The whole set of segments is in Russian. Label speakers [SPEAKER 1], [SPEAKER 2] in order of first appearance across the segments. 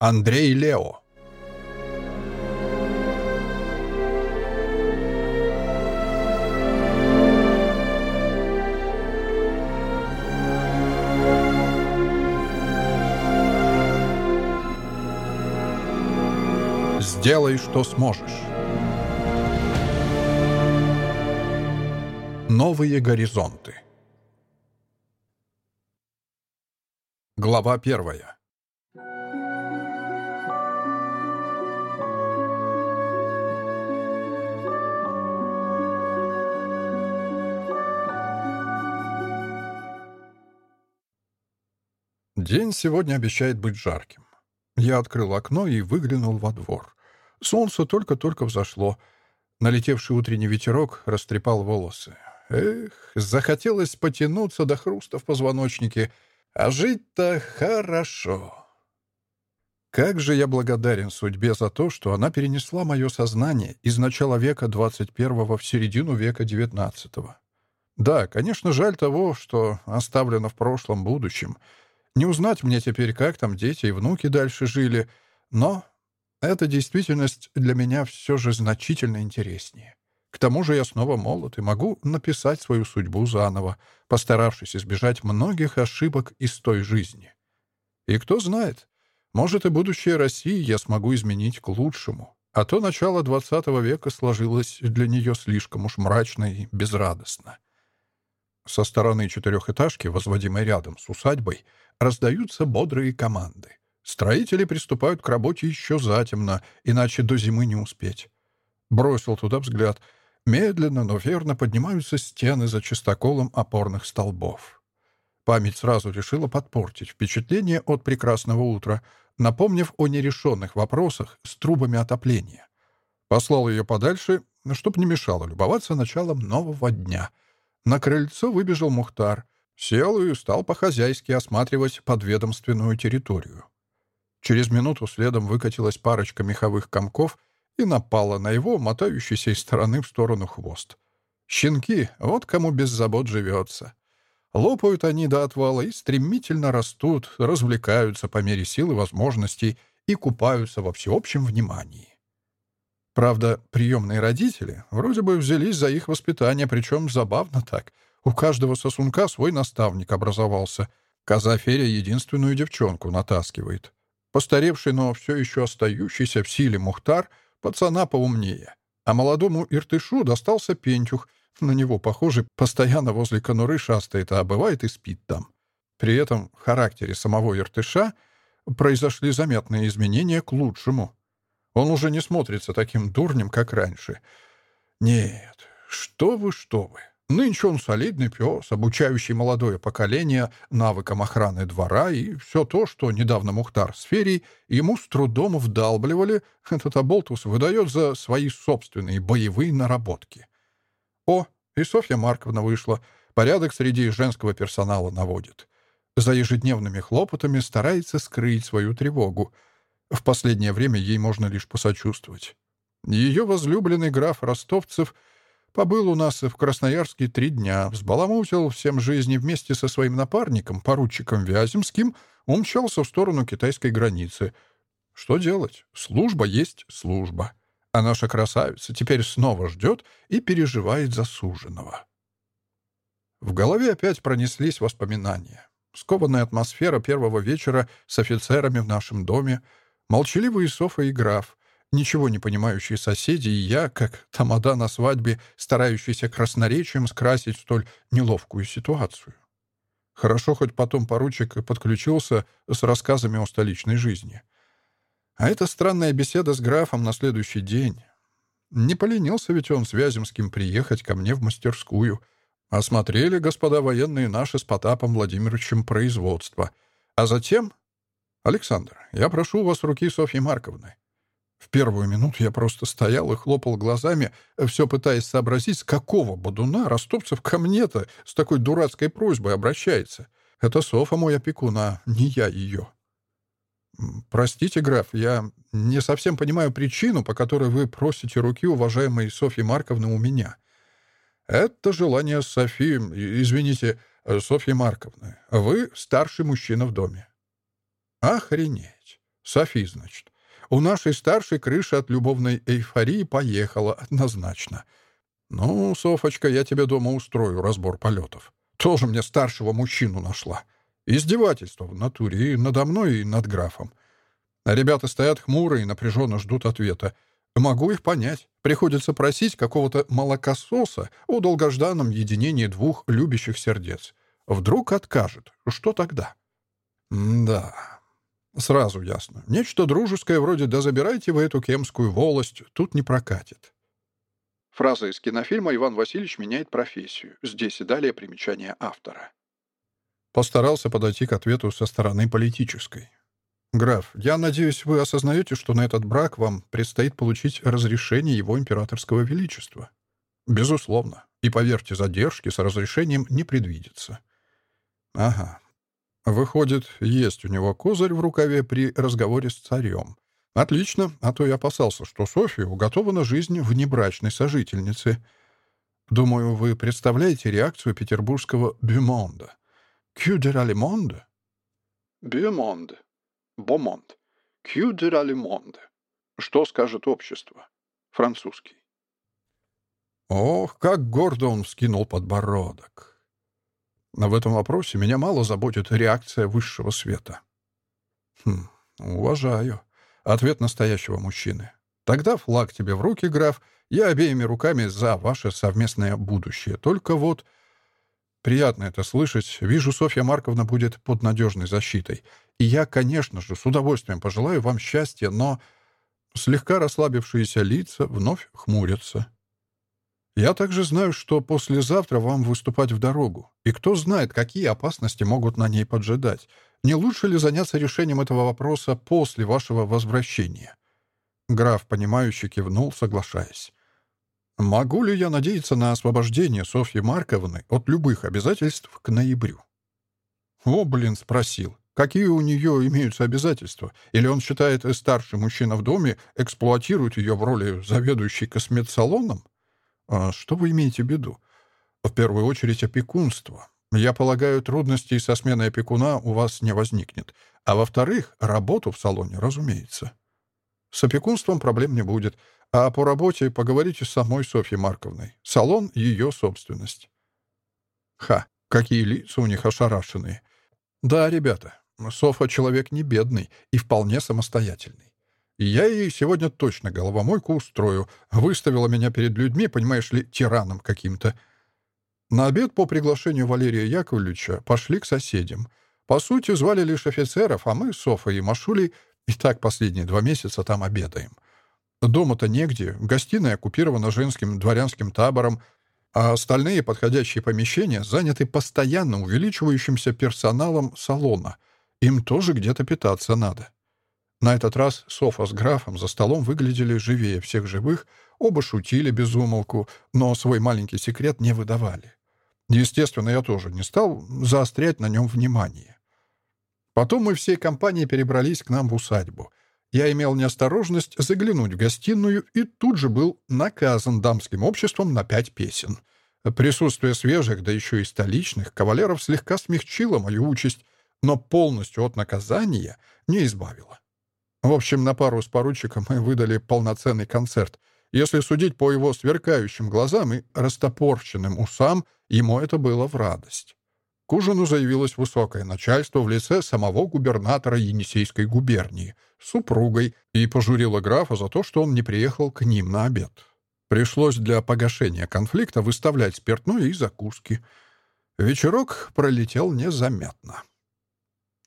[SPEAKER 1] Андрей Лео. Сделай, что сможешь. Новые горизонты. Глава первая. День сегодня обещает быть жарким. Я открыл окно и выглянул во двор. Солнце только-только взошло. Налетевший утренний ветерок растрепал волосы. Эх, захотелось потянуться до хруста в позвоночнике, а жить-то хорошо. Как же я благодарен судьбе за то, что она перенесла мое сознание из начала века 21 в середину века 19 -го. Да, конечно, жаль того, что оставлено в прошлом будущем. Не узнать мне теперь, как там дети и внуки дальше жили, но эта действительность для меня все же значительно интереснее. К тому же я снова молод и могу написать свою судьбу заново, постаравшись избежать многих ошибок из той жизни. И кто знает, может и будущее России я смогу изменить к лучшему, а то начало XX века сложилось для нее слишком уж мрачно и безрадостно. Со стороны четырехэтажки, возводимой рядом с усадьбой, раздаются бодрые команды. Строители приступают к работе еще затемно, иначе до зимы не успеть. Бросил туда взгляд. Медленно, но верно поднимаются стены за чистоколом опорных столбов. Память сразу решила подпортить впечатление от прекрасного утра, напомнив о нерешенных вопросах с трубами отопления. Послал ее подальше, чтоб не мешало любоваться началом нового дня. На крыльцо выбежал Мухтар. Сел и стал по-хозяйски осматривать подведомственную территорию. Через минуту следом выкатилась парочка меховых комков и напала на его, мотающийся из стороны в сторону хвост. Щенки, вот кому без забот живется. Лопают они до отвала и стремительно растут, развлекаются по мере сил и возможностей и купаются во всеобщем внимании. Правда, приемные родители вроде бы взялись за их воспитание, причем забавно так. У каждого сосунка свой наставник образовался. Казаферя единственную девчонку натаскивает. Постаревший, но все еще остающийся в силе Мухтар, пацана поумнее. А молодому Иртышу достался пентюх. На него, похоже, постоянно возле конуры шастает, а бывает и спит там. При этом в характере самого Иртыша произошли заметные изменения к лучшему — Он уже не смотрится таким дурнем, как раньше. Нет, что вы, что вы. Нынче он солидный пес, обучающий молодое поколение навыкам охраны двора, и все то, что недавно Мухтар с Ферей ему с трудом вдалбливали, этот оболтус выдает за свои собственные боевые наработки. О, и Софья Марковна вышла, порядок среди женского персонала наводит. За ежедневными хлопотами старается скрыть свою тревогу. В последнее время ей можно лишь посочувствовать. Ее возлюбленный граф Ростовцев — Побыл у нас в Красноярске три дня, взбаламутил всем жизни вместе со своим напарником, поручиком Вяземским, умчался в сторону китайской границы. Что делать? Служба есть служба. А наша красавица теперь снова ждет и переживает засуженного. В голове опять пронеслись воспоминания. Скованная атмосфера первого вечера с офицерами в нашем доме, Молчаливые Софа и граф, ничего не понимающие соседи, и я, как тамада на свадьбе, старающийся красноречием скрасить столь неловкую ситуацию. Хорошо, хоть потом поручик подключился с рассказами о столичной жизни. А эта странная беседа с графом на следующий день. Не поленился ведь он с Вяземским приехать ко мне в мастерскую. Осмотрели, господа военные, наши с Потапом Владимировичем производство. А затем Александр, я прошу у вас руки Софьи Марковны. В первую минуту я просто стоял и хлопал глазами, все пытаясь сообразить, с какого бодуна Ростовцев ко мне-то с такой дурацкой просьбой обращается. Это Софа мой опекун, а не я ее. «Простите, граф, я не совсем понимаю причину, по которой вы просите руки уважаемой Софьи Марковны у меня. Это желание Софии, извините, Софьи Марковны. Вы старший мужчина в доме». «Охренеть! Софи, значит. У нашей старшей крыша от любовной эйфории поехала однозначно. Ну, Софочка, я тебе дома устрою разбор полетов. Тоже мне старшего мужчину нашла. Издевательство в натуре и надо мной, и над графом. А ребята стоят хмурые и напряженно ждут ответа. Могу их понять. Приходится просить какого-то молокососа о долгожданном единении двух любящих сердец. Вдруг откажет. Что тогда? М да. Сразу ясно. Нечто дружеское вроде «да забирайте вы эту кемскую волость» тут не прокатит. Фраза из кинофильма «Иван Васильевич меняет профессию». Здесь и далее примечание автора. Постарался подойти к ответу со стороны политической. «Граф, я надеюсь, вы осознаете, что на этот брак вам предстоит получить разрешение его императорского величества?» «Безусловно. И, поверьте, задержки с разрешением не предвидится». «Ага. Выходит, есть у него козырь в рукаве при разговоре с царем. Отлично, а то я опасался, что Софья уготована жизнь внебрачной сожительницы. Думаю, вы представляете реакцию петербургского «бюмонда». «Кю де ралимонде?» «Бюмонде», Бомонд. Кью де Ралимонде. Что скажет общество? Французский. Ох, как гордо он вскинул подбородок. Но в этом вопросе меня мало заботит реакция высшего света. Хм, уважаю. Ответ настоящего мужчины. Тогда флаг тебе в руки, граф. Я обеими руками за ваше совместное будущее. Только вот Приятно это слышать. Вижу, Софья Марковна будет под надежной защитой. И я, конечно же, с удовольствием пожелаю вам счастья, но слегка расслабившиеся лица вновь хмурятся. Я также знаю, что послезавтра вам выступать в дорогу. И кто знает, какие опасности могут на ней поджидать. Не А что вы имеете в виду? В первую очередь опекунство. Я полагаю, трудностей со сменой опекуна у вас не возникнет. А во-вторых, работу в салоне, разумеется. С опекунством проблем не будет. А по работе поговорите с самой Софьей Марковной. Салон — ее собственность. Ха, какие лица у них ошарашенные. Да, ребята, Софа человек не бедный и вполне самостоятельный. И я ей сегодня точно головомойку устрою. Выставила меня перед людьми, понимаешь ли, тираном каким-то. На обед по приглашению Валерия Яковлевича пошли к соседям. По сути, звали лишь офицеров, а мы, Софа и Машулей, и так последние два месяца там обедаем. Дома-то негде, гостиная оккупирована женским дворянским табором, а остальные подходящие помещения заняты постоянно увеличивающимся персоналом салона. Им тоже где-то питаться надо. На этот раз Софа с графом за столом выглядели живее всех живых, оба шутили без умолку, но свой маленький секрет не выдавали. Естественно, я тоже не стал заострять на нем внимание. Потом мы всей компанией перебрались к нам в усадьбу — я имел неосторожность заглянуть в гостиную и тут же был наказан дамским обществом на пять песен. Присутствие свежих, да еще и столичных, кавалеров слегка смягчило мою участь, но полностью от наказания не избавило. В общем, на пару с поручиком мы выдали полноценный концерт. Если судить по его сверкающим глазам и растопорченным усам, ему это было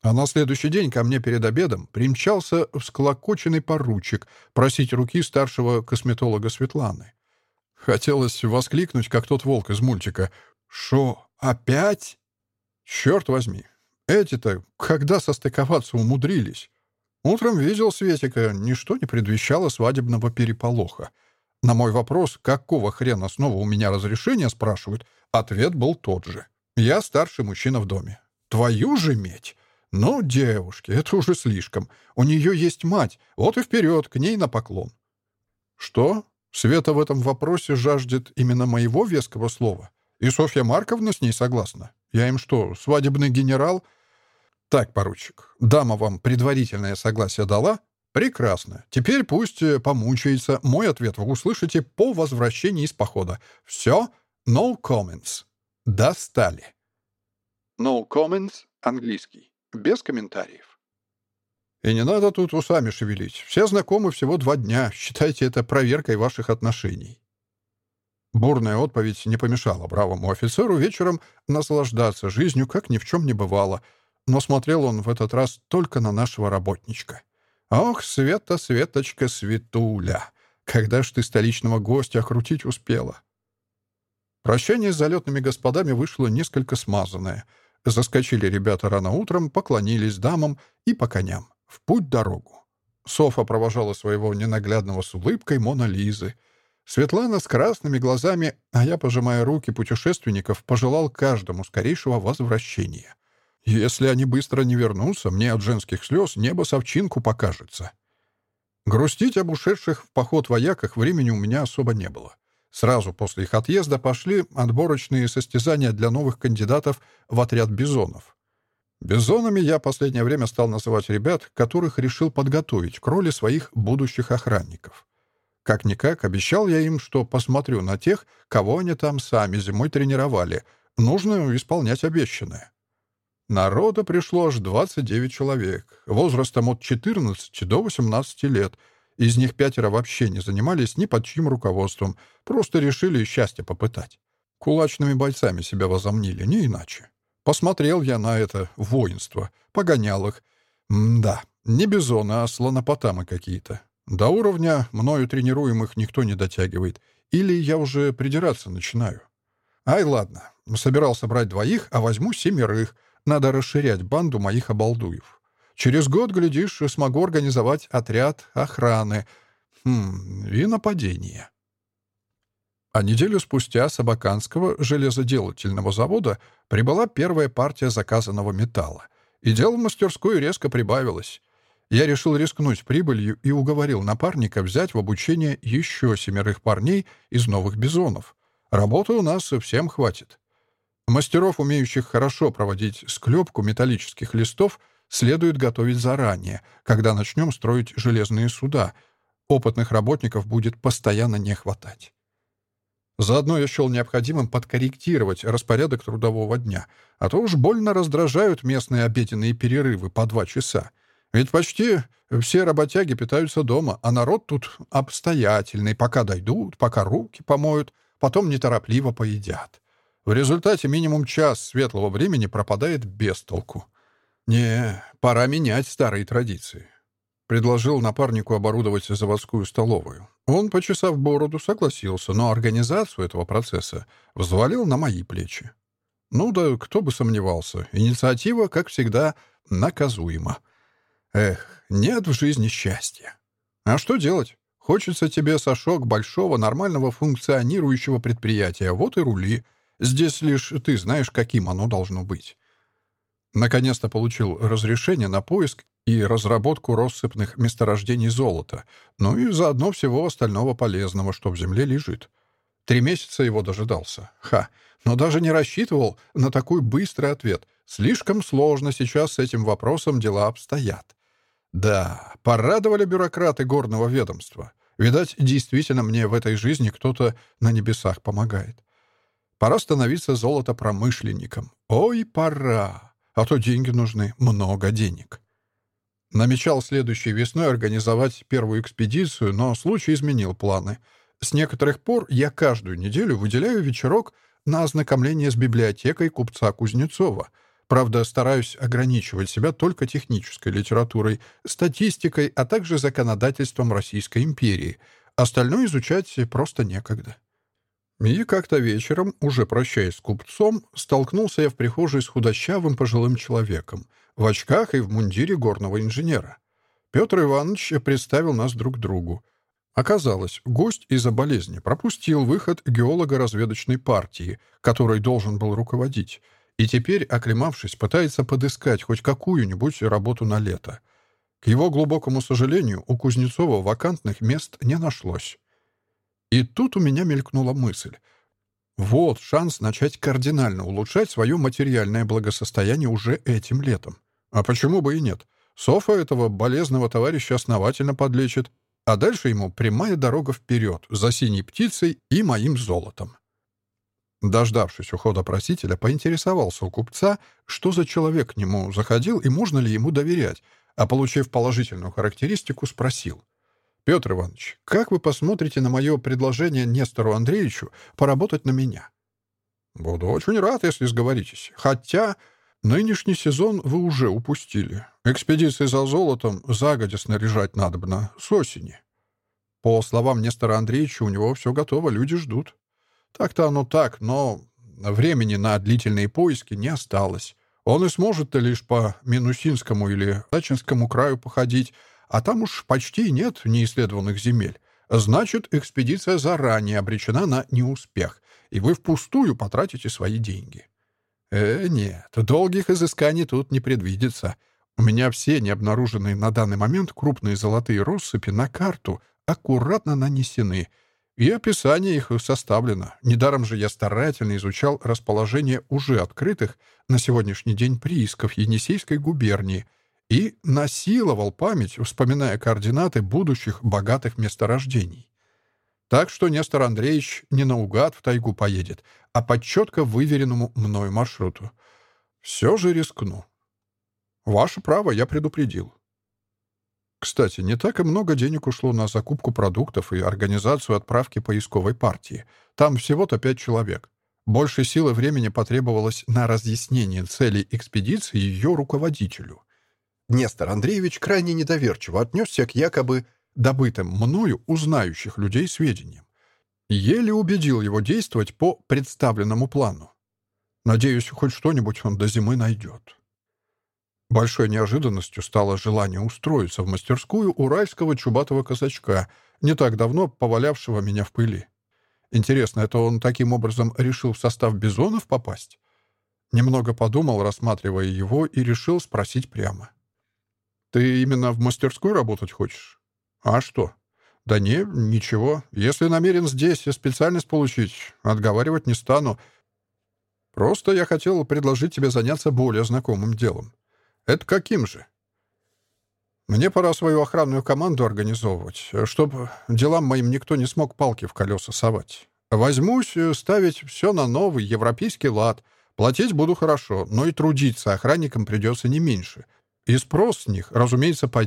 [SPEAKER 1] А на следующий день ко мне перед обедом примчался всклокоченный поручик просить руки старшего косметолога Светланы. Хотелось воскликнуть, как тот волк из мультика. «Шо, опять?» «Черт возьми! Эти-то когда состыковаться умудрились?» Утром видел Светика, ничто не предвещало свадебного переполоха. На мой вопрос, какого хрена снова у меня разрешение спрашивают, ответ был тот же. «Я старший мужчина в доме». «Твою же медь!» Ну, девушки, это уже слишком. У нее есть мать, вот и вперед, к ней на поклон. Что? Света в этом вопросе жаждет именно моего веского слова? И Софья Марковна с ней согласна? Я им что, свадебный генерал? «Так, поручик, дама вам предварительное согласие дала?» «Прекрасно. Теперь пусть э, помучается. Мой ответ вы услышите по возвращении из похода. Все? No comments. Достали». без комментариев. И не надо тут усами шевелить. Все знакомы всего два дня. Считайте это проверкой ваших отношений. Бурная отповедь не помешала бравому офицеру вечером наслаждаться жизнью, как ни в чем не бывало. Но смотрел он в этот раз только на нашего работничка. «Ох, Света, Светочка, Светуля! Когда ж ты столичного гостя окрутить успела?» Прощание с залетными господами вышло несколько смазанное — Заскочили ребята рано утром, поклонились дамам и по коням. В путь-дорогу. Софа провожала своего ненаглядного с улыбкой Мона Лизы. Светлана с красными глазами, а я, пожимая руки путешественников, пожелал каждому скорейшего возвращения. Если они быстро не вернутся, мне от женских слез небо совчинку покажется. Грустить об ушедших в поход вояках времени у меня особо не было. Сразу после их отъезда пошли отборочные состязания для новых кандидатов в отряд бизонов. Бизонами я последнее время стал называть ребят, которых решил подготовить к роли своих будущих охранников. Как-никак обещал я им, что посмотрю на тех, кого они там сами зимой тренировали. Нужно исполнять обещанное. Народа пришло аж 29 человек, возрастом от 14 до 18 лет. Из них пятеро вообще не занимались ни под чьим руководством, просто решили счастье попытать. Кулачными бойцами себя возомнили, не иначе. Посмотрел я на это воинство, погонял их. М да, не бизоны, а слонопотамы какие-то. До уровня мною тренируемых никто не дотягивает. Или я уже придираться начинаю. Ай, ладно, собирался брать двоих, а возьму семерых — надо расширять банду моих обалдуев. Через год, глядишь, смогу организовать отряд охраны. Хм, и нападение. А неделю спустя с Абаканского железоделательного завода прибыла первая партия заказанного металла. И дело в мастерскую резко прибавилось. Я решил рискнуть прибылью и уговорил напарника взять в обучение еще семерых парней из новых бизонов. Работы у нас всем хватит. Мастеров, умеющих хорошо проводить склепку металлических листов, Следует готовить заранее, когда начнем строить железные суда. Опытных работников будет постоянно не хватать. Заодно я счел необходимым подкорректировать распорядок трудового дня, а то уж больно раздражают местные обеденные перерывы по два часа. Ведь почти все работяги питаются дома, а народ тут обстоятельный, пока дойдут, пока руки помоют, потом неторопливо поедят. В результате минимум час светлого времени пропадает без толку. Не, пора менять старые традиции. Предложил напарнику оборудовать заводскую столовую. Он, почесав бороду, согласился, но организацию этого процесса взвалил на мои плечи. Ну да кто бы сомневался, инициатива, как всегда, наказуема. Эх, нет в жизни счастья. А что делать? Хочется тебе, Сашок, большого, нормального, функционирующего предприятия. Вот и рули. Здесь лишь ты знаешь, каким оно должно быть. Наконец-то получил разрешение на поиск и разработку россыпных месторождений золота, ну и заодно всего остального полезного, что в земле лежит. Три месяца его дожидался. Ха! Но даже не рассчитывал на такой быстрый ответ. Слишком сложно сейчас с этим вопросом дела обстоят. Да, порадовали бюрократы горного ведомства. Видать, действительно мне в этой жизни кто-то на небесах помогает. Пора становиться золотопромышленником. Ой, пора! А то деньги нужны, много денег. Намечал следующей весной организовать первую экспедицию, но случай изменил планы. С некоторых пор я каждую неделю выделяю вечерок на ознакомление с библиотекой купца Кузнецова. Правда, стараюсь ограничивать себя только технической литературой, статистикой, а также законодательством Российской империи. Остальное изучать просто некогда. И как-то вечером, уже прощаясь с купцом, столкнулся я в прихожей с худощавым пожилым человеком, в очках и в мундире горного инженера. Петр Иванович представил нас друг другу. Оказалось, гость из-за болезни пропустил выход геолого-разведочной партии, которой должен был руководить, и теперь, оклемавшись, пытается подыскать хоть какую-нибудь работу на лето. К его глубокому сожалению, у Кузнецова вакантных мест не нашлось. И тут у меня мелькнула мысль. Вот шанс начать кардинально улучшать свое материальное благосостояние уже этим летом. А почему бы и нет? Софа этого болезного товарища основательно подлечит, а дальше ему прямая дорога Петр Иванович, как вы посмотрите на мое предложение Нестору Андреевичу поработать на меня? Буду очень рад, если сговоритесь. Хотя нынешний сезон вы уже упустили. Экспедиции за золотом загодя снаряжать надо надобно с осени. По словам Нестора Андреевича, у него все готово, люди ждут. Так-то оно так, но времени на длительные поиски не осталось. Он и сможет-то лишь по Минусинскому или Дачинскому краю походить, а там уж почти нет неисследованных земель. Значит, экспедиция заранее обречена на неуспех, и вы впустую потратите свои деньги. Э, нет, долгих изысканий тут не предвидится. У меня все необнаруженные на данный момент крупные золотые россыпи на карту аккуратно нанесены — и описание их составлено. Недаром же я старательно изучал расположение уже открытых на сегодняшний день приисков Енисейской губернии и насиловал память, вспоминая координаты будущих богатых месторождений. Так что Нестор Андреевич не наугад в тайгу поедет, а по четко выверенному мною маршруту. Все же рискну. Ваше право, я предупредил. Кстати, не так и много денег ушло на закупку продуктов и организацию отправки поисковой партии. Там всего-то пять человек. Больше силы времени потребовалось на разъяснение целей экспедиции ее руководителю. Нестор Андреевич крайне недоверчиво отнесся к якобы добытым мною узнающих людей сведениям. Еле убедил его действовать по представленному плану. Надеюсь, хоть что-нибудь он до зимы найдет. Большой неожиданностью стало желание устроиться в мастерскую уральского чубатого казачка, не так давно повалявшего меня в пыли. Интересно, это он таким образом решил в состав бизонов попасть? Немного подумал, рассматривая его, и решил спросить прямо. «Ты именно в мастерской работать хочешь?» «А что?» «Да не, ничего. Если намерен здесь специальность получить, отговаривать не стану. Просто я хотел предложить тебе заняться более знакомым делом. Это каким же? Мне пора свою охранную команду организовывать, чтобы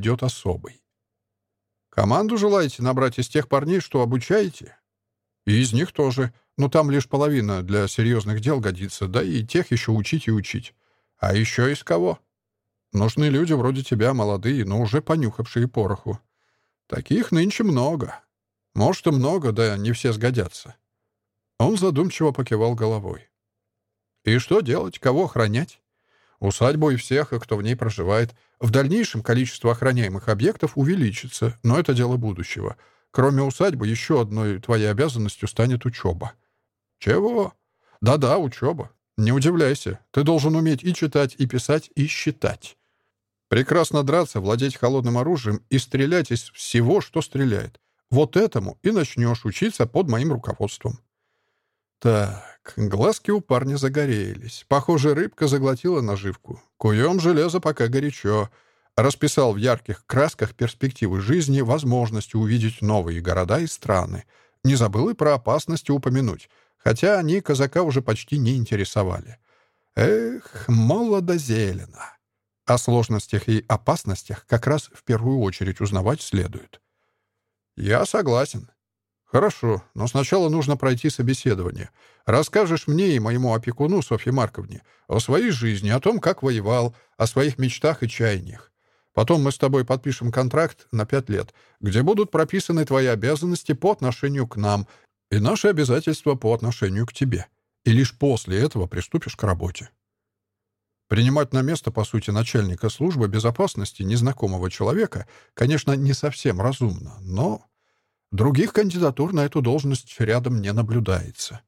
[SPEAKER 1] делам моим никто не смог Усадьбу и всех, кто в ней проживает. В дальнейшем количество охраняемых объектов увеличится, но это дело будущего. Кроме усадьбы, еще одной твоей обязанностью станет учеба. Чего? Да-да, учеба. Не удивляйся. Ты должен уметь и читать, и писать, и считать. Прекрасно драться, владеть холодным оружием и стрелять из всего, что стреляет. Вот этому и начнешь учиться под моим руководством. Так, глазки у парня загорелись. Похоже, рыбка заглотила наживку. Куем железо пока горячо. Расписал в ярких красках перспективы жизни, возможность увидеть новые города и страны. Не забыл и про опасности упомянуть, хотя они казака уже почти не интересовали. Эх, молодо зелено. О сложностях и опасностях как раз в первую очередь узнавать следует. «Я согласен», Хорошо, но сначала нужно пройти собеседование. Расскажешь мне и моему опекуну Софье Марковне о своей жизни, о том, как воевал, о своих мечтах и чаяниях. Потом мы с тобой подпишем контракт на пять лет, где будут прописаны твои обязанности по отношению к нам и наши обязательства по отношению к тебе. И лишь после этого приступишь к работе. Принимать на место, по сути, начальника службы безопасности незнакомого человека, конечно, не совсем разумно, но... других кандидатур на эту должность рядом не наблюдается.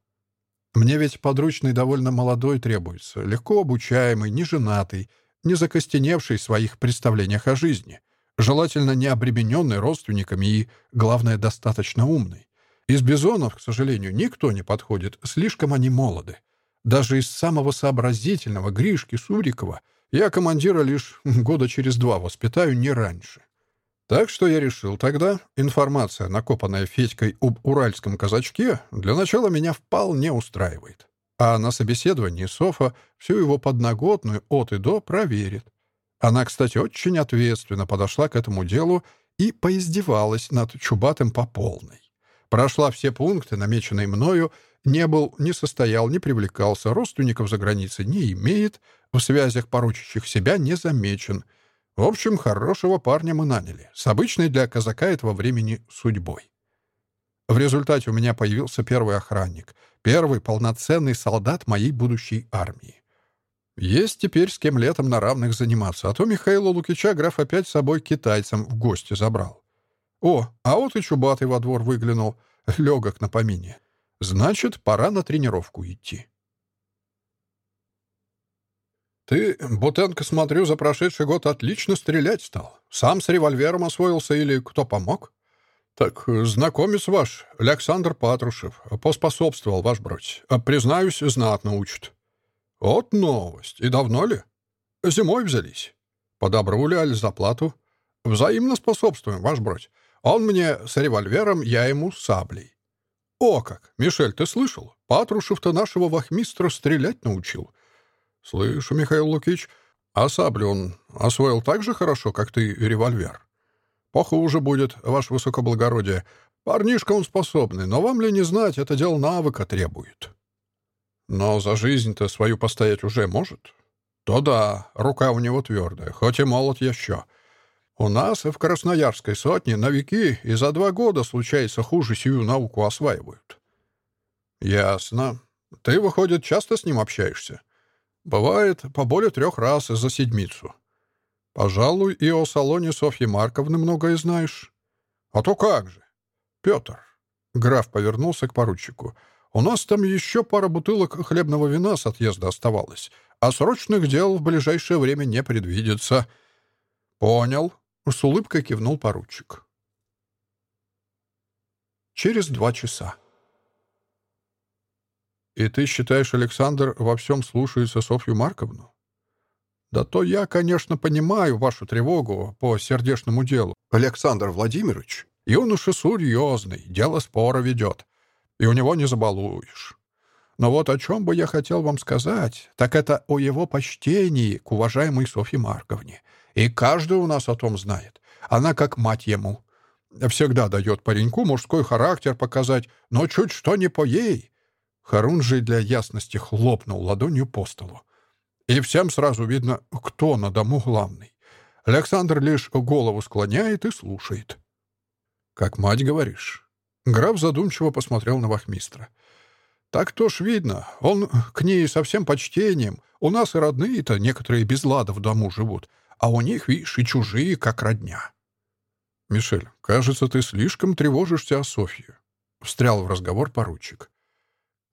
[SPEAKER 1] Мне ведь подручный довольно молодой требуется, легко обучаемый, не женатый, не закостеневший в своих представлениях о жизни, желательно не обремененный родственниками и, главное, достаточно умный. Из бизонов, к сожалению, никто не подходит, слишком они молоды. Даже из самого сообразительного Гришки Сурикова Я командира лишь года через два воспитаю, не раньше. Так что я решил тогда, информация, накопанная Федькой об уральском казачке, для начала меня вполне устраивает. А на собеседовании Софа всю его подноготную от и до проверит. Она, кстати, очень ответственно подошла к этому делу и поиздевалась над Чубатым по полной. Прошла все пункты, намеченные мною, не был, не состоял, не привлекался, родственников за границей не имеет, в связях порочащих себя не замечен — В общем, хорошего парня мы наняли, с обычной для казака этого времени судьбой. В результате у меня появился первый охранник, первый полноценный солдат моей будущей армии. Есть теперь с кем летом на равных заниматься, а то Михаила Лукича граф опять с собой китайцам в гости забрал. О, а вот и Чубатый во двор выглянул, легок на помине. Значит, пора на тренировку идти. «Ты, Бутенко, смотрю, за прошедший год отлично стрелять стал. Сам с револьвером освоился или кто помог?» «Так, знакомец ваш, Александр Патрушев, поспособствовал, ваш бродь. Признаюсь, знатно учит». «Вот новость. И давно ли?» «Зимой взялись». «По добру ли, аль за плату?» «Взаимно способствуем, ваш бродь. Он мне с револьвером, я ему с саблей». «О как! Мишель, ты слышал? Патрушев-то нашего вахмистра стрелять научил». «Слышу, Михаил Лукич. А саблю он освоил так же хорошо, как ты револьвер?» «Похуже будет, ваше высокоблагородие. Парнишка он способный, но вам ли не знать, это дело навыка требует». «Но за жизнь-то свою постоять уже может?» «То да, рука у него твердая, хоть и молод еще. У нас в Красноярской сотне новики и за два года, случается, хуже сию науку осваивают». «Ясно. Ты, выходит, часто с ним общаешься?» «Бывает, по более трех раз за седмицу». «Пожалуй, и о салоне Софьи Марковны многое знаешь». «А то как же!» «Петр». Граф повернулся к поручику. «У нас там еще пара бутылок хлебного вина с отъезда оставалось, а срочных дел в ближайшее время не предвидится». «Понял», с улыбкой кивнул поручик. Через два часа. «И ты считаешь, Александр во всем слушается Софью Марковну?» «Да то я, конечно, понимаю вашу тревогу по сердечному делу, Александр Владимирович. И он уж и серьезный, дело спора ведет. И у него не Харун же для ясности хлопнул ладонью по столу. И всем сразу видно, кто на дому главный. Александр лишь голову склоняет и слушает. «Как мать говоришь». Граф задумчиво посмотрел на вахмистра. «Так то ж видно. Он к ней со всем почтением. У нас и родные-то некоторые без лада в дому живут, а у них, видишь, и чужие, как родня». «Мишель, кажется, ты слишком тревожишься о Софье», — встрял в разговор поручик.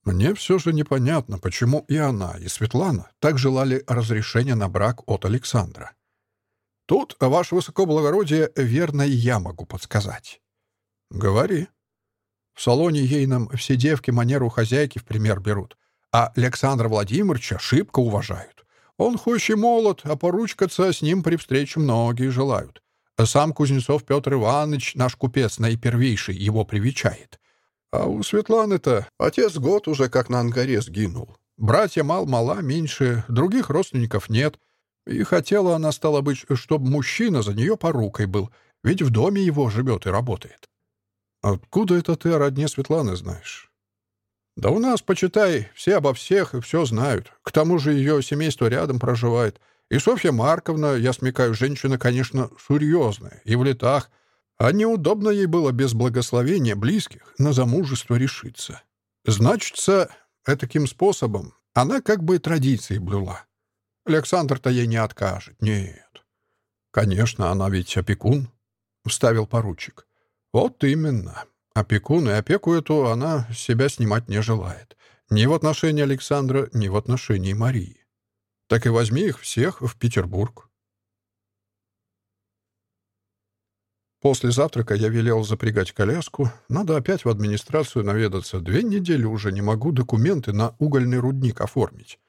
[SPEAKER 1] «Мне все же непонятно, почему и она, и Светлана так желали разрешения на брак от Александра. Тут, ваше высокоблагородие, верно и я могу подсказать». «Говори». В салоне ейном все девки манеру хозяйки в пример берут, а Александра Владимировича шибко уважают. Он хоть и молод, а поручкаться с ним при встрече многие желают. Сам Кузнецов Петр Иванович, наш купец наипервейший, его привечает. А у Светланы-то отец год уже как на ангаре сгинул. Братья мал-мала, меньше, других родственников нет. И хотела она, стала быть, А неудобно ей было без благословения близких на замужество решиться. Значится, таким способом она как бы традиции блюла. Александр-то ей не откажет, нет. Конечно, она ведь опекун, — вставил поручик. Вот именно. Опекун, и опеку эту а она себя снимать не желает. Ни в отношении Александра, ни в отношении Марии. Так и возьми их всех в Петербург. После завтрака я велел запрягать коляску. Надо опять в администрацию наведаться. Две недели уже не могу документы на угольный рудник оформить.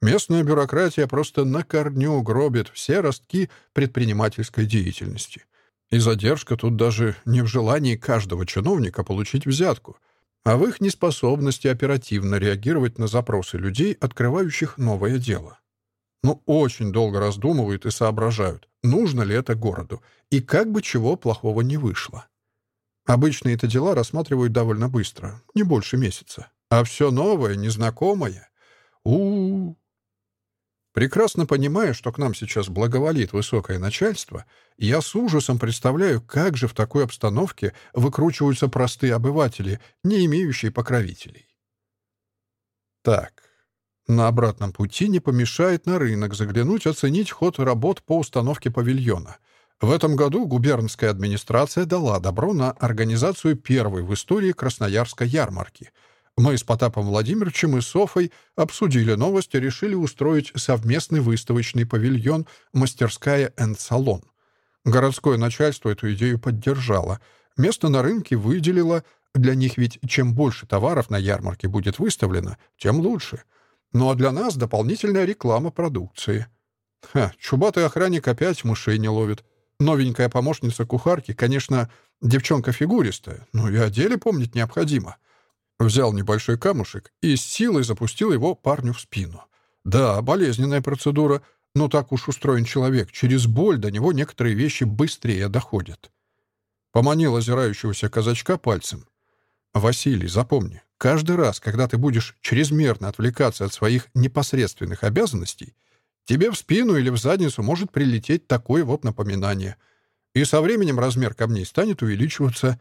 [SPEAKER 1] Местная бюрократия просто на корню гробит все ростки предпринимательской деятельности. И задержка тут даже не в желании каждого чиновника получить взятку, а в их неспособности оперативно реагировать на запросы людей, открывающих новое дело. Но очень долго раздумывают и соображают, нужно ли это городу, и как бы чего плохого не вышло. Обычно это дела рассматривают довольно быстро, не больше месяца. А все новое, незнакомое... у, -у, -у. Прекрасно понимая, что к нам сейчас благоволит высокое начальство, я с ужасом представляю, как же в такой обстановке выкручиваются простые обыватели, не имеющие покровителей. Так, на обратном пути не помешает на рынок заглянуть, оценить ход работ по установке павильона. В этом году губернская администрация дала добро на организацию первой в истории Красноярской ярмарки — мы с Потапом Владимировичем и Софой обсудили новость и решили устроить совместный выставочный павильон «Мастерская энд-салон». Городское начальство эту идею поддержало. Место на рынке выделило. Для них ведь чем больше товаров на ярмарке будет выставлено, тем лучше. Ну а для нас дополнительная реклама продукции. Ха, чубатый охранник опять мышей не ловит. Новенькая помощница кухарки, конечно, девчонка фигуристая, но и о деле помнить необходимо. Взял небольшой камушек и с силой запустил его парню в спину. Да, болезненная процедура, но так уж устроен человек. Через боль до него некоторые вещи каждый раз, когда ты будешь чрезмерно отвлекаться от своих непосредственных обязанностей, тебе в спину или в задницу может прилететь такое вот напоминание. И со временем размер камней станет увеличиваться.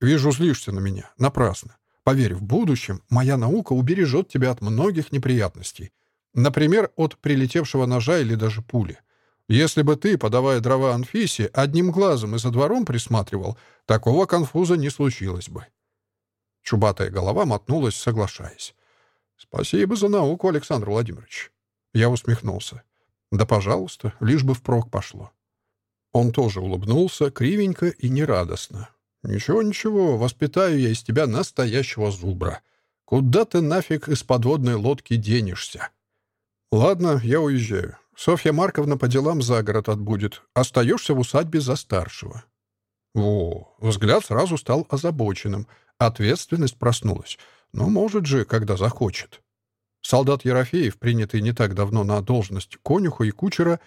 [SPEAKER 1] Вижу, злишься на меня. Напрасно. Поверь, в будущем моя наука убережет тебя от многих неприятностей. Например, от прилетевшего ножа или даже пули. Если бы ты, подавая дрова Анфисе, одним глазом и за двором присматривал, такого конфуза не случилось бы. Чубатая голова мотнулась, соглашаясь. «Спасибо за науку, Александр Владимирович». Я усмехнулся. «Да, пожалуйста, лишь бы впрок пошло». Он тоже улыбнулся, кривенько и нерадостно. «Ничего, ничего, воспитаю я из тебя настоящего зубра. Куда ты нафиг из подводной лодки денешься?» «Ладно, я уезжаю. Софья Марковна по делам за город отбудет. Остаешься в усадьбе за старшего». Во, взгляд сразу стал озабоченным. ответственность проснулась, но может же, когда захочет. Солдат Ерофеев, принятый не так давно на должность конюха и кучера,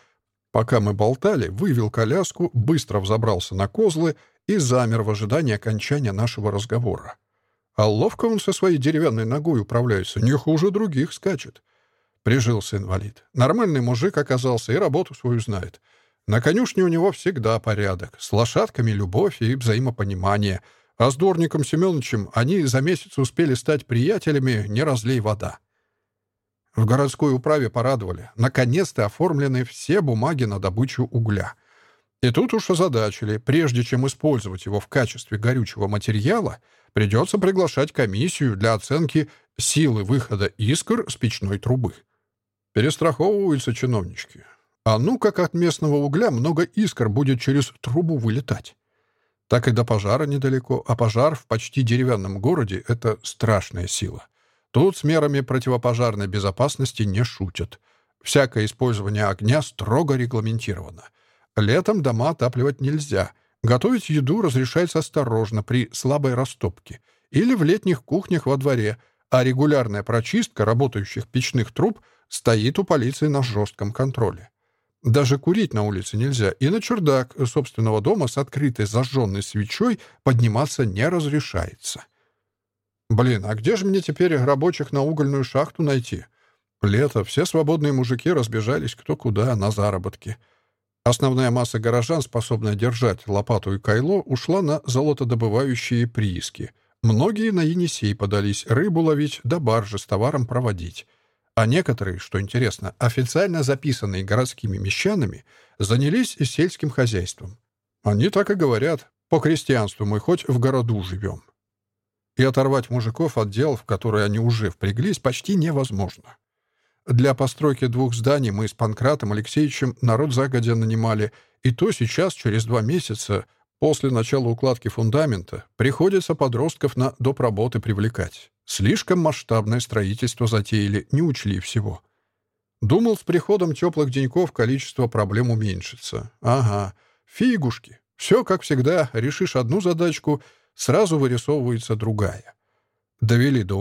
[SPEAKER 1] пока мы болтали, вывел коляску, быстро взобрался на козлы и замер в ожидании окончания нашего разговора. А ловко он со своей деревянной ногой управляется, не хуже других скачет. Прижился инвалид. Нормальный мужик оказался и работу свою знает. На конюшне у него всегда порядок. С лошадками любовь и взаимопонимание — А с дворником Семеновичем они за месяц успели стать приятелями, не разлей вода. В городской управе порадовали. Наконец-то оформлены все бумаги на добычу угля — и тут уж озадачили, прежде чем использовать его в качестве горючего материала, придется приглашать комиссию для оценки силы выхода искр с печной трубы. Перестраховываются чиновнички. А ну как от местного угля много искр будет через трубу вылетать. Так и до пожара недалеко, а пожар в почти деревянном городе — это страшная сила. Тут с мерами противопожарной безопасности не шутят. Всякое использование огня строго регламентировано. Летом дома отапливать нельзя. Готовить еду разрешается осторожно при слабой растопке или в летних кухнях во дворе, а регулярная прочистка работающих печных труб стоит у полиции на жестком контроле даже курить на улице нельзя. И на чердак собственного дома с открытой зажженной свечой подниматься не разрешается. Блин, а где же мне теперь рабочих на угольную шахту найти? Лето, все свободные мужики разбежались кто куда на заработки. Основная масса горожан, способная держать лопату и кайло, ушла на золотодобывающие прииски. Многие на Енисей подались рыбу ловить да баржи с товаром проводить. А некоторые, что интересно, официально записанные городскими мещанами, занялись сельским хозяйством. Они так и говорят, по крестьянству мы хоть в городу живем. И оторвать мужиков от дел, в которые они уже впряглись, почти невозможно. Для постройки двух зданий мы с Панкратом Алексеевичем народ загодя нанимали, и то сейчас, через два месяца, после начала укладки фундамента, приходится подростков на доп. работы привлекать. Слишком масштабное строительство затеяли, не учли всего. Думал, с приходом теплых деньков количество проблем уменьшится. Ага, фигушки. Все, как всегда, решишь одну задачку, сразу вырисовывается другая. Довели до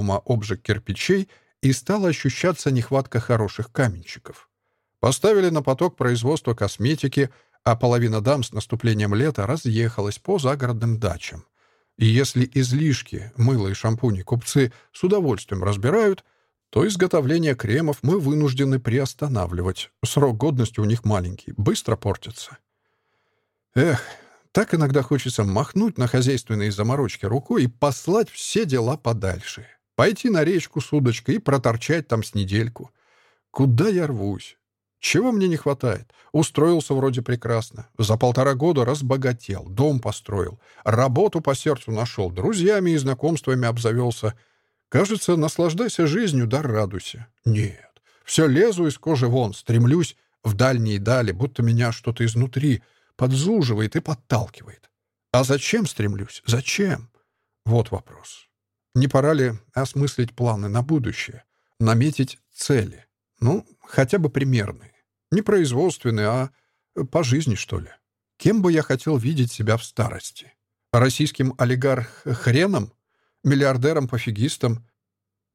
[SPEAKER 1] ума обжиг кирпичей, и стала ощущаться нехватка хороших каменщиков. Поставили на поток производства косметики, а половина дам с наступлением лета разъехалась по загородным дачам. И если излишки, мыло и шампуни купцы с удовольствием разбирают, то изготовление кремов мы вынуждены приостанавливать. Срок годности у них маленький, быстро портится. Эх, так иногда хочется махнуть на хозяйственные заморочки рукой и послать все дела подальше. Пойти на речку с удочкой и проторчать там с недельку. Куда я рвусь? Чего мне не хватает? Устроился вроде прекрасно. За полтора года разбогател, дом построил, работу по сердцу нашел, друзьями и знакомствами обзавелся. Кажется, наслаждайся жизнью, да радуйся. Нет, все лезу из кожи вон, стремлюсь в дальние дали, будто меня что-то изнутри — подзуживает и подталкивает. А зачем стремлюсь? Зачем? Вот вопрос. Не пора ли осмыслить планы на будущее? Наметить цели? Ну, хотя бы примерные. Не производственные, а э, по жизни что ли. Кем бы я хотел видеть себя в старости? Российским олигарх-хреном? Э, Миллиардером-пофигистом?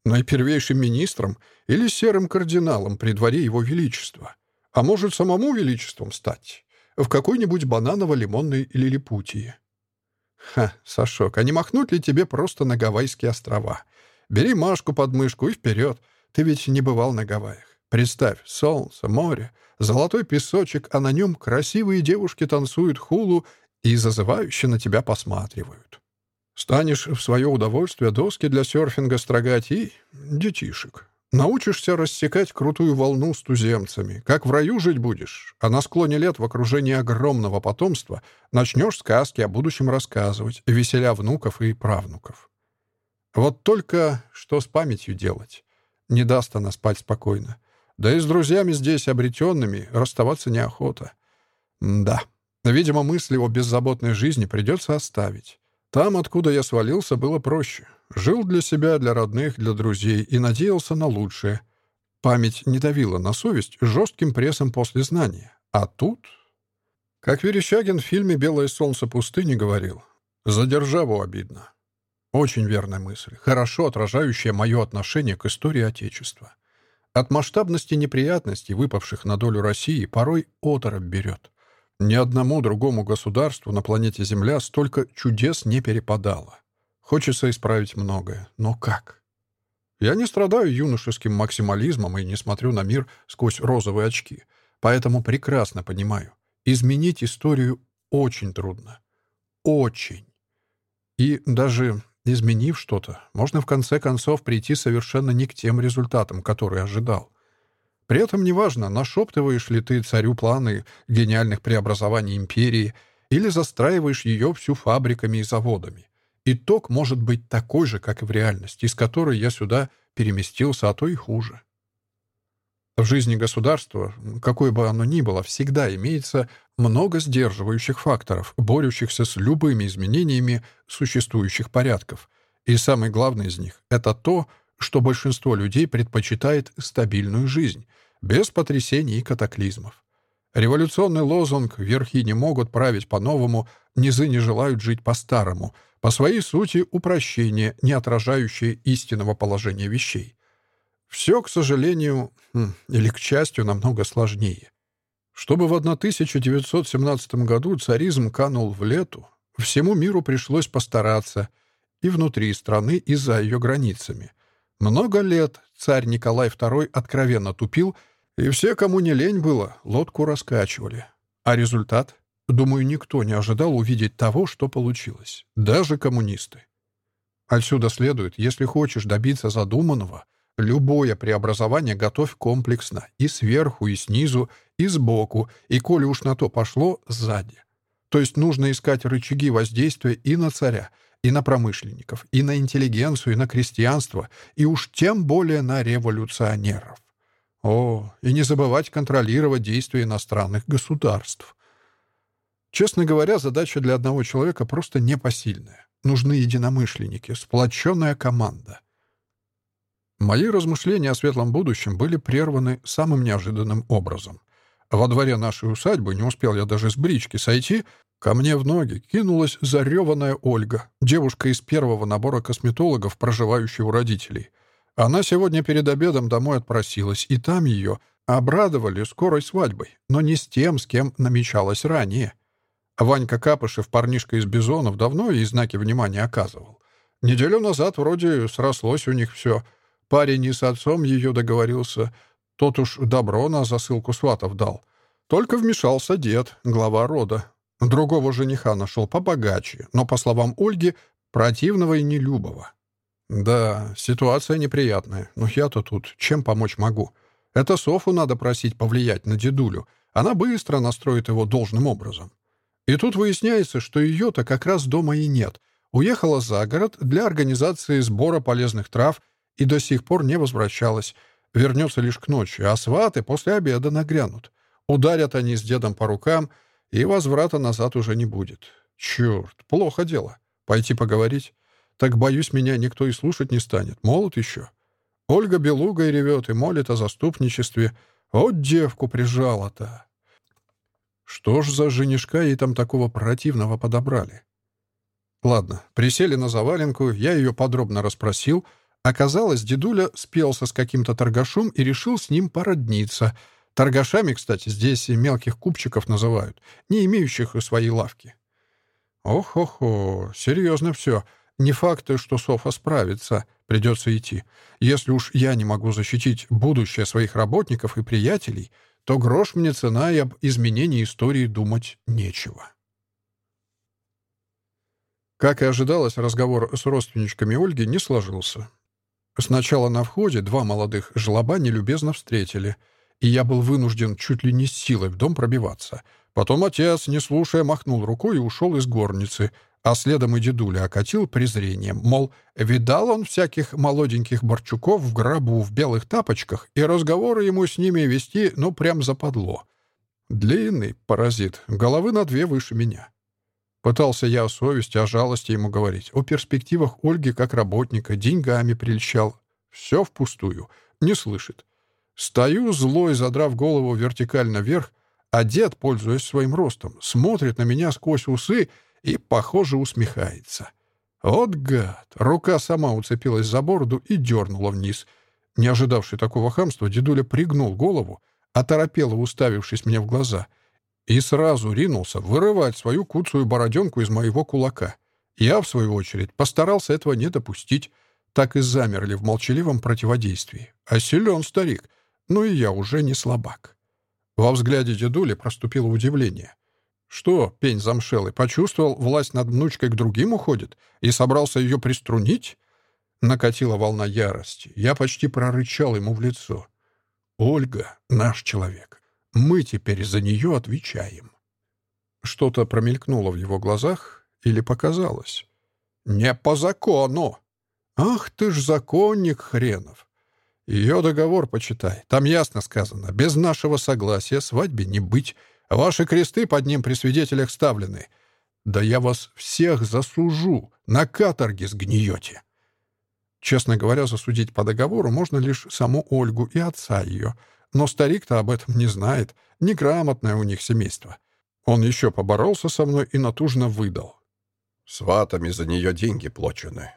[SPEAKER 1] Наипервейшим министром? Или серым кардиналом при дворе его величества? А может, самому величеством стать? В какой-нибудь бананово-лимонной лилипутии? Ха, Сашок, а не махнуть ли тебе просто на Гавайские острова? Бери Машку под мышку и вперед. Ты ведь не бывал на Гавайях. Представь, солнце, море, золотой песочек, а на нем красивые девушки танцуют хулу и зазывающе на тебя посматривают. Станешь в свое удовольствие доски для серфинга строгать и детишек. Научишься рассекать крутую волну с туземцами. Как в раю жить будешь, а на склоне лет в окружении огромного потомства начнешь сказки о будущем рассказывать, веселя внуков и правнуков. Вот только что с памятью делать? Не даст она спать спокойно. Да и с друзьями здесь обретенными расставаться неохота. да, видимо, мысли о беззаботной жизни придется оставить. Там, откуда я свалился, было проще. Жил для себя, для родных, для друзей и надеялся на лучшее. Память не давила на совесть жестким прессом после знания. А тут... Как Верещагин От масштабности неприятностей, выпавших на долю России, порой оторопь берет. Ни одному другому государству на планете Земля столько чудес не перепадало. Хочется исправить многое, но как? Я не страдаю юношеским максимализмом и не смотрю на мир сквозь розовые очки, поэтому прекрасно понимаю, изменить историю очень трудно. Очень. И даже Изменив что-то. Можно в конце концов прийти совершенно не к тем результатам, которые ожидал. При этом неважно, нашептываешь ли ты царю планы гениальных преобразований империи или застраиваешь ее всю фабриками и заводами. Итог может быть такой же, как и в реальности, из которой я сюда переместился, а то и хуже. В жизни государства, какое бы оно ни было, всегда имеется много сдерживающих факторов, борющихся с любыми изменениями существующих порядков. И самый главный из них — это то, что большинство людей предпочитает стабильную жизнь, без потрясений и катаклизмов. Революционный лозунг «Верхи не могут править по-новому, низы не желают жить по-старому» по своей сути упрощение, не отражающее истинного положения вещей. Все, к сожалению, хм, или к счастью, намного сложнее. Чтобы в 1917 году царизм канул в лету, всему миру пришлось постараться и внутри страны, и за ее границами. Много лет царь Николай II откровенно тупил, и все, кому не лень было, лодку раскачивали. А результат? Думаю, никто не ожидал увидеть того, что получилось. Даже коммунисты. Отсюда следует, если хочешь добиться задуманного, любое преобразование готовь комплексно и сверху, и снизу, и сбоку, и коли уж на то пошло, сзади. То есть нужно искать рычаги воздействия и на царя, и на промышленников, и на интеллигенцию, и на крестьянство, и уж тем более на революционеров. О, и не забывать контролировать действия иностранных государств. Честно говоря, задача для одного человека просто непосильная. Нужны единомышленники, сплоченная команда — Мои размышления о светлом будущем были прерваны самым неожиданным образом. Во дворе нашей усадьбы не успел я даже с брички сойти, ко мне в ноги кинулась зареванная Ольга, девушка из первого набора косметологов, проживающей у родителей. Она сегодня перед обедом домой отпросилась, и там ее обрадовали скорой свадьбой, но не с тем, с кем намечалось ранее. Ванька Капышев, парнишка из Бизонов, давно ей знаки внимания оказывал. Неделю назад вроде срослось у них все — парень и с отцом ее договорился. Тот уж добро на засылку сватов дал. Только вмешался дед, глава рода. Другого жениха нашел побогаче, но, по словам Ольги, противного и нелюбого. Да, ситуация неприятная, но я-то тут чем помочь могу? Это Софу надо просить повлиять на дедулю. Она быстро настроит его должным образом. И тут выясняется, что ее-то как раз дома и нет. Уехала за город для организации сбора полезных трав и до сих пор не возвращалась. Вернется лишь к ночи, а сваты после обеда нагрянут. Ударят они с дедом по рукам, и возврата назад уже не будет. Черт, плохо дело. Пойти поговорить? Так, боюсь, меня никто и слушать не станет. Молод еще. Ольга белугой ревет и молит о заступничестве. Вот девку прижала-то. Что ж за женишка ей там такого противного подобрали? Ладно, присели на заваленку, я ее подробно расспросил — Оказалось, дедуля спелся с каким-то торгашом и решил с ним породниться. Торгашами, кстати, здесь мелких купчиков называют, не имеющих своей лавки. Ох-охо, серьезно все. Не факт, что Софа справится. Придется идти. Если уж я не могу защитить будущее своих работников и приятелей, то грош мне цена и об изменении истории думать нечего. Как и ожидалось, разговор с родственничками Ольги не сложился. Сначала на входе два молодых жлоба нелюбезно встретили, и я был вынужден чуть ли не с силой в дом пробиваться. Потом отец, не слушая, махнул рукой и ушел из горницы, а следом и дедуля окатил презрением, мол, видал он всяких молоденьких борчуков в гробу в белых тапочках, и разговоры ему с ними вести, ну, прям западло. Длинный паразит, головы на две выше меня. Пытался я о совести, о жалости ему говорить, о перспективах Ольги как работника, деньгами прельщал. Все впустую. Не слышит. Стою злой, задрав голову вертикально вверх, а дед, пользуясь своим ростом, смотрит на меня сквозь усы и, похоже, усмехается. Вот гад! Рука сама уцепилась за бороду и дернула вниз. Не ожидавший такого хамства, дедуля пригнул голову, оторопело уставившись мне в глаза — и сразу ринулся вырывать свою куцую бороденку из моего кулака. Я, в свою очередь, постарался этого не допустить, так и замерли в молчаливом противодействии. А силен старик, ну и я уже не слабак. Во взгляде дедули проступило удивление. Что, пень замшелый, почувствовал, власть над внучкой к другим уходит и собрался ее приструнить? Накатила волна ярости. Я почти прорычал ему в лицо. «Ольга — наш человек. Мы теперь за нее отвечаем». Что-то промелькнуло в его глазах или показалось. «Не по закону!» «Ах ты ж законник хренов!» «Ее договор почитай. Там ясно сказано. Без нашего согласия свадьбе не быть. Ваши кресты под ним при свидетелях ставлены. Да я вас всех засужу. На каторге сгниете». Честно говоря, засудить по договору можно лишь саму Ольгу и отца ее — но старик-то об этом не знает. Неграмотное у них семейство. Он еще поборолся со мной и натужно выдал. Сватами за нее деньги плачены.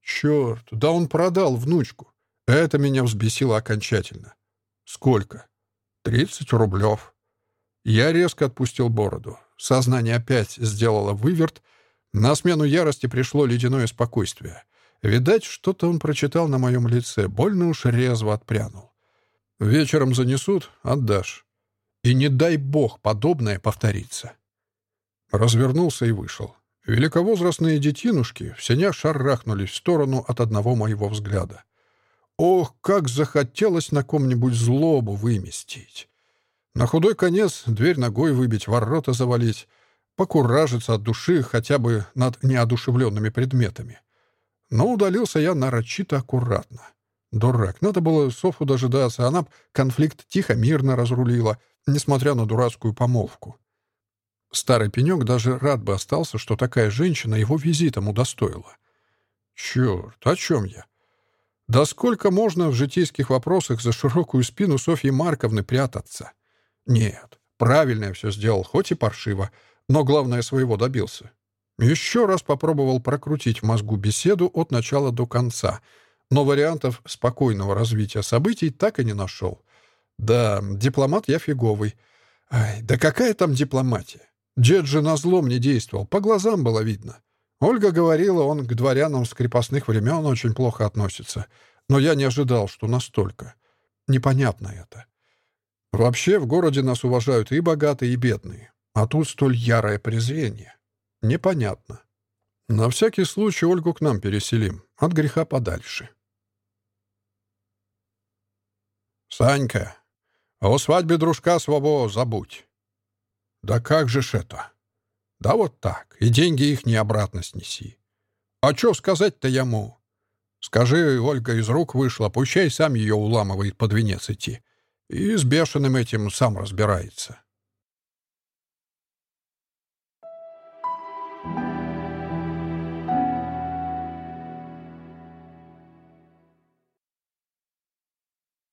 [SPEAKER 1] Черт, да он продал внучку. Это меня взбесило окончательно. Сколько? Тридцать рублев. Я резко отпустил бороду. Сознание опять сделало выверт. На смену ярости пришло ледяное спокойствие. Видать, что-то он прочитал на моем лице, больно уж резво отпрянул. Вечером занесут — отдашь. И не дай бог подобное повторится. Развернулся и вышел. Великовозрастные детинушки в сенях шарахнулись в сторону от одного моего взгляда. Ох, как захотелось на ком-нибудь злобу выместить. На худой конец дверь ногой выбить, ворота завалить, покуражиться от души хотя бы над неодушевленными предметами. Но удалился я нарочито аккуратно. Дурак. Надо было Софу дожидаться. Она б конфликт тихо, мирно разрулила, несмотря на дурацкую помолвку. Старый пенек даже рад бы остался, что такая женщина его визитом удостоила. Черт, о чем я? Да сколько можно в житейских вопросах за широкую спину Софьи Марковны прятаться? Нет, правильно я все сделал, хоть и паршиво, но главное своего Но вариантов спокойного развития событий так и не нашел. Да, дипломат я фиговый. Ай, да какая там дипломатия? Дед же назлом мне действовал, по глазам было видно. Ольга говорила, он к дворянам с крепостных времен очень плохо относится. Но я не ожидал, что настолько. Непонятно это. Вообще в городе нас уважают и богатые, и бедные. А тут столь ярое презрение. Непонятно. На всякий случай Ольгу к нам переселим. От греха подальше.«Санька, о свадьбе дружка своего забудь». «Да как же ж это?» «Да вот так, и деньги их не обратно снеси». «А что сказать-то ему?» «Скажи, Ольга из рук вышла, пущай сам